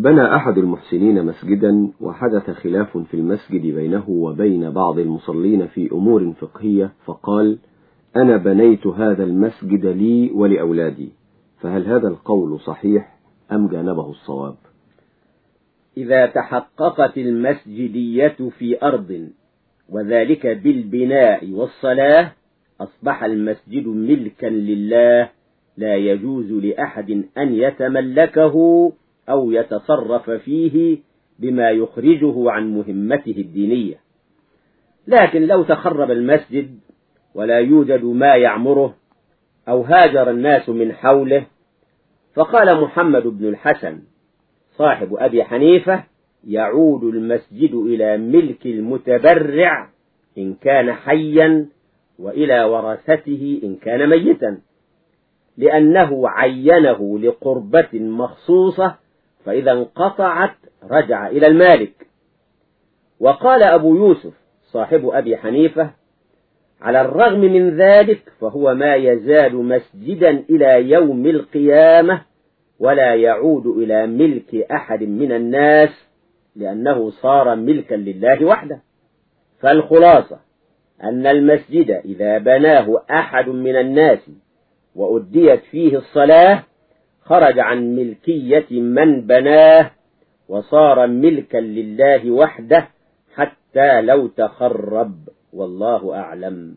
بنى أحد المحسنين مسجدا وحدث خلاف في المسجد بينه وبين بعض المصلين في أمور فقهية فقال أنا بنيت هذا المسجد لي ولأولادي فهل هذا القول صحيح أم جانبه الصواب؟ إذا تحققت المسجدية في أرض وذلك بالبناء والصلاة أصبح المسجد ملكا لله لا يجوز لأحد أن يتملكه أو يتصرف فيه بما يخرجه عن مهمته الدينية. لكن لو تخرب المسجد ولا يوجد ما يعمره أو هاجر الناس من حوله فقال محمد بن الحسن صاحب أبي حنيفة يعود المسجد إلى ملك المتبرع إن كان حيا وإلى ورثته إن كان ميتا لأنه عينه لقربة مخصوصة فإذا انقطعت رجع إلى المالك. وقال أبو يوسف صاحب أبي حنيفة على الرغم من ذلك فهو ما يزال مسجدا إلى يوم القيامة ولا يعود إلى ملك أحد من الناس لأنه صار ملكا لله وحده. فالخلاصة أن المسجد إذا بناه أحد من الناس وأديت فيه الصلاة خرج عن ملكية من بناه وصار ملكا لله وحده حتى لو تخرب والله أعلم.